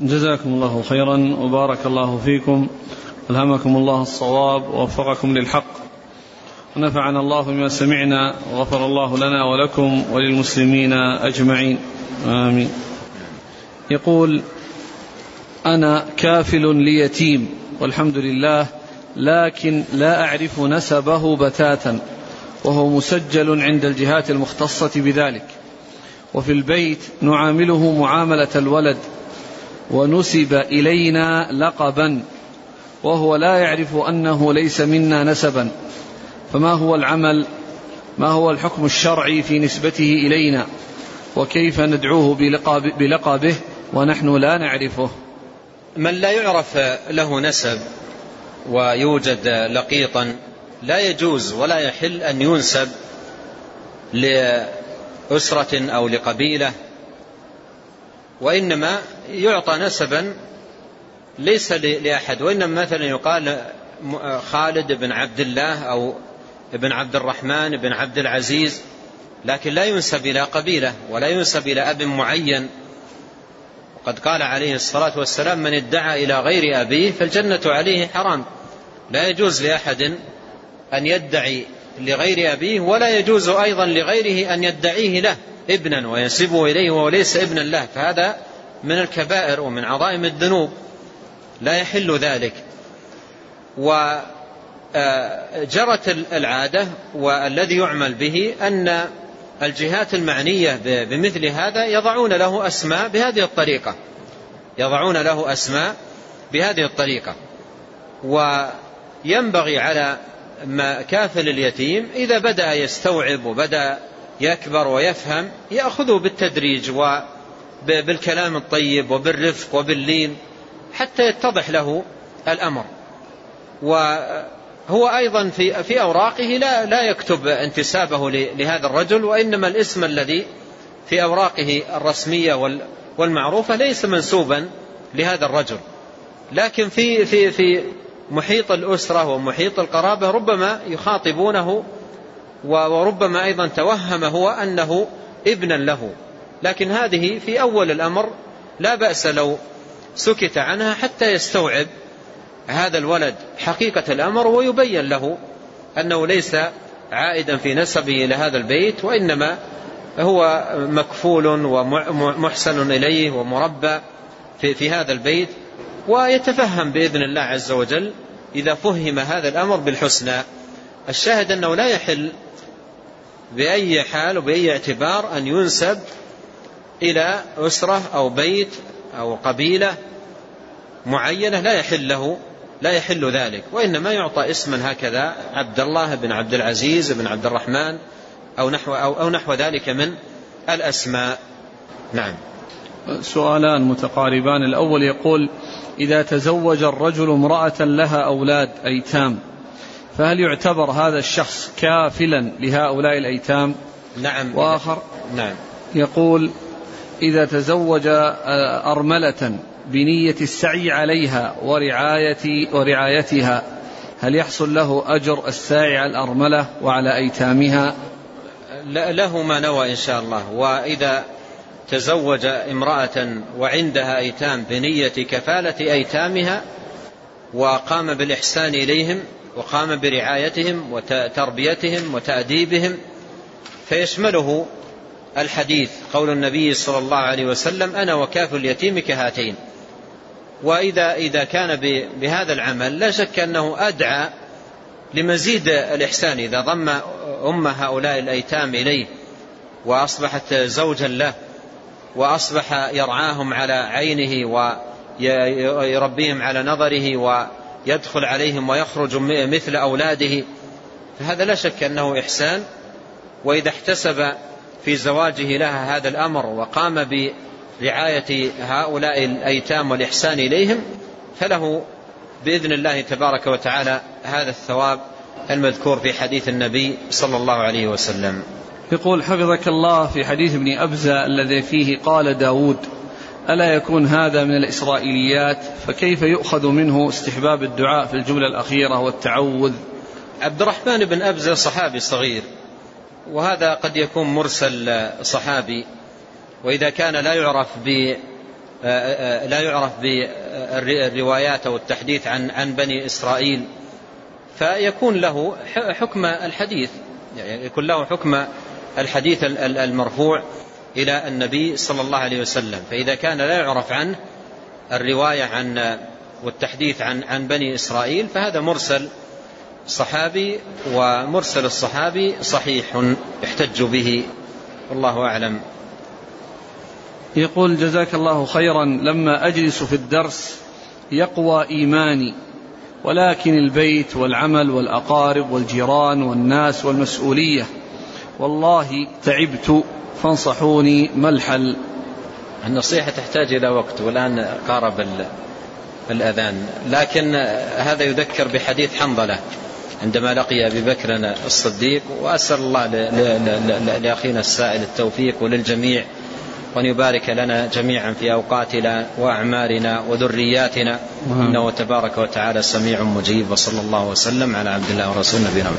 جزاكم الله خيرا وبارك الله فيكم. ألهمكم الله الصواب ووفقكم للحق. ونفعنا الله بما سمعنا وغفر الله لنا ولكم وللمسلمين أجمعين. آمين. يقول أنا كافل ليتيم والحمد لله لكن لا أعرف نسبه بتاتا وهو مسجل عند الجهات المختصة بذلك. وفي البيت نعامله معاملة الولد ونسب إلينا لقبا وهو لا يعرف أنه ليس منا نسبا. فما هو العمل؟ ما هو الحكم الشرعي في نسبته إلينا؟ وكيف ندعوه بلقب بلقبه؟ ونحن لا نعرفه. من لا يعرف له نسب ويوجد لقيطا لا يجوز ولا يحل أن ينسب لأسرة أو لقبيلة. وإنما يعطى نسبا ليس لأحد. وإنما مثلا يقال خالد بن عبد الله أو ابن عبد الرحمن بن عبد العزيز لكن لا ينسب إلى قبيلة ولا ينسب إلى أب معين. وقد قال عليه الصلاة والسلام من ادعى إلى غير أبيه فالجنة عليه حرام. لا يجوز لأحد أن يدعي لغير أبيه ولا يجوز أيضا لغيره أن يدعيه له ابنا وينسبه إليه وهو ليس ابنا له. فهذا من الكبائر ومن عظائم الذنوب. لا يحل ذلك. وجرت العادة والذي يعمل به أن الجهات المعنية بمثل هذا يضعون له أسماء بهذه الطريقة. يضعون له أسماء بهذه الطريقة. وينبغي على كافل اليتيم إذا بدأ يستوعب وبدأ يكبر ويفهم يأخذه بالتدريج وبالكلام الطيب وبالرفق وباللين حتى يتضح له الأمر. وهو أيضا في, في أوراقه لا, لا يكتب انتسابه لهذا الرجل وإنما الاسم الذي في أوراقه الرسمية والمعروفة ليس منسوبا لهذا الرجل. لكن في, في, في محيط الأسرة ومحيط القرابة ربما يخاطبونه وربما أيضا توهم هو أنه ابنا له. لكن هذه في أول الأمر لا بأس لو سكت عنها حتى يستوعب هذا الولد حقيقة الأمر ويبين له أنه ليس عائدا في نسبه إلى هذا البيت وإنما هو مكفول ومحسن إليه ومربى في, هذا البيت. ويتفهم بإذن الله عز وجل إذا فهم هذا الأمر بالحسنى. الشاهد أنه لا يحل بأي حال وبأي اعتبار أن ينسب إلى أسرة أو بيت أو قبيلة معينة لا يحل له لا يحل ذلك. وإنما يعطى اسما هكذا عبد الله بن عبد العزيز بن عبد الرحمن أو نحو, أو, أو نحو ذلك من الأسماء. نعم. سؤالان متقاربان. الأول يقول إذا تزوج الرجل امرأة لها أولاد أيتام فهل يعتبر هذا الشخص كافلا لهؤلاء الأيتام؟ نعم. وآخر نعم. يقول إذا تزوج أرملة بنية السعي عليها ورعاية ورعايتها هل يحصل له أجر الساعي على الأرملة وعلى أيتامها؟ له ما نوى إن شاء الله. وإذا تزوج امرأة وعندها أيتام بنية كفالة أيتامها وقام بالإحسان إليهم وقام برعايتهم وتربيتهم وتأديبهم فيشمله الحديث قول النبي صلى الله عليه وسلم أنا وكاف اليتيم كهاتين. وإذا إذا كان بهذا العمل لا شك أنه أدعى لمزيد الإحسان إذا ضم أم هؤلاء الأيتام إليه وأصبحت زوجا له. وأصبح يرعاهم على عينه ويربيهم على نظره ويدخل عليهم ويخرج مثل أولاده. فهذا لا شك أنه إحسان. وإذا احتسب في زواجه لها هذا الأمر وقام برعاية هؤلاء الأيتام والإحسان إليهم فله بإذن الله تبارك وتعالى هذا الثواب المذكور في حديث النبي صلى الله عليه وسلم. يقول حفظك الله في حديث ابن أبزة الذي فيه قال داود ألا يكون هذا من الإسرائيليات؟ فكيف يؤخذ منه استحباب الدعاء في الجملة الأخيرة والتعوذ؟ عبد الرحمن بن أبزة صحابي صغير وهذا قد يكون مرسل صحابي وإذا كان لا يعرف لا يعرف بالروايات أو التحديث عن عن بني إسرائيل فيكون له حكم الحديث يعني يكون له حكم الحديث المرفوع إلى النبي صلى الله عليه وسلم فإذا كان لا يعرف عنه الرواية عن والتحديث عن عن بني إسرائيل فهذا مرسل صحابي ومرسل الصحابي صحيح يحتج به والله أعلم. يقول جزاك الله خيرا لما أجلس في الدرس يقوى إيماني ولكن البيت والعمل والأقارب والجيران والناس والمسؤولية والله تعبت فانصحوني ما الحل؟ النصيحة تحتاج إلى وقت والآن قارب الأذان. لكن هذا يذكر بحديث حنظلة عندما لقي أبي بكر الصديق وأسأل الله لأخينا السائل التوفيق وللجميع وأن يبارك لنا جميعا في أوقاتنا وأعمارنا وذرياتنا. إنه تبارك وتعالى سميع مجيب وصلى الله وسلم على عبد الله ورسول نبينا